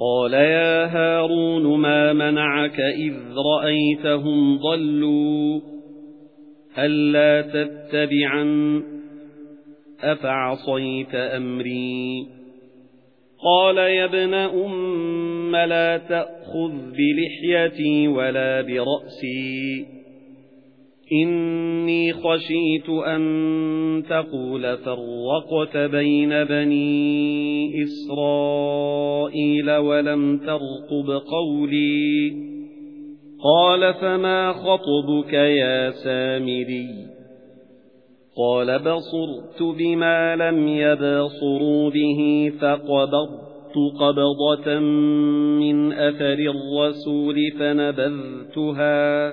قَالَ يَا هَارُونُ مَا مَنَعَكَ إِذْ رَأَيْتَهُمْ ضَلُّوا أَلَّا تَتَّبِعَنِ أَفَعَصَيْتَ أَمْرِي قَالَ يَا ابْنَ أُمَّ لَا تَأْخُذْ بِلِحْيَتِي وَلَا بِرَأْسِي إِنِّي خَشِيتُ أَن تَقُولَ فَرَّقْتَ بَيْنَ بَنِي إِسْرَائِيلَ وَلَمْ تَرْقُبْ قَوْلِي. قَالَ فَمَا خَطْبُكَ يَا سَامِرِيُّ؟ قَالَ بَصُرْتُ بِمَا لَمْ يَبْصُرُوا بِهِ فَقَبَضْتُ قَبْضَةً مِنْ أَثَرِ الرَّسُولِ فَنَبَذْتُهَا.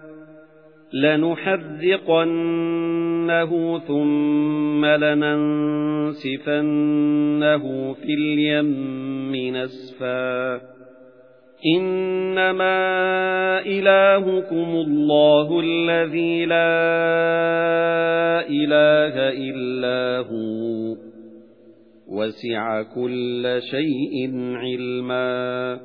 لَنُحَرِّقَنَّهُ ثُمَّ لَنَنسِفَنَّهُ فِي الْيَمِّ نَسْفًا. إِنَّمَا إِلَٰهُكُمُ اللَّهُ الَّذِي لَا إِلَٰهَ إِلَّا هُوَ. وَسِعَ كُلَّ شَيْءٍ عِلْمًا.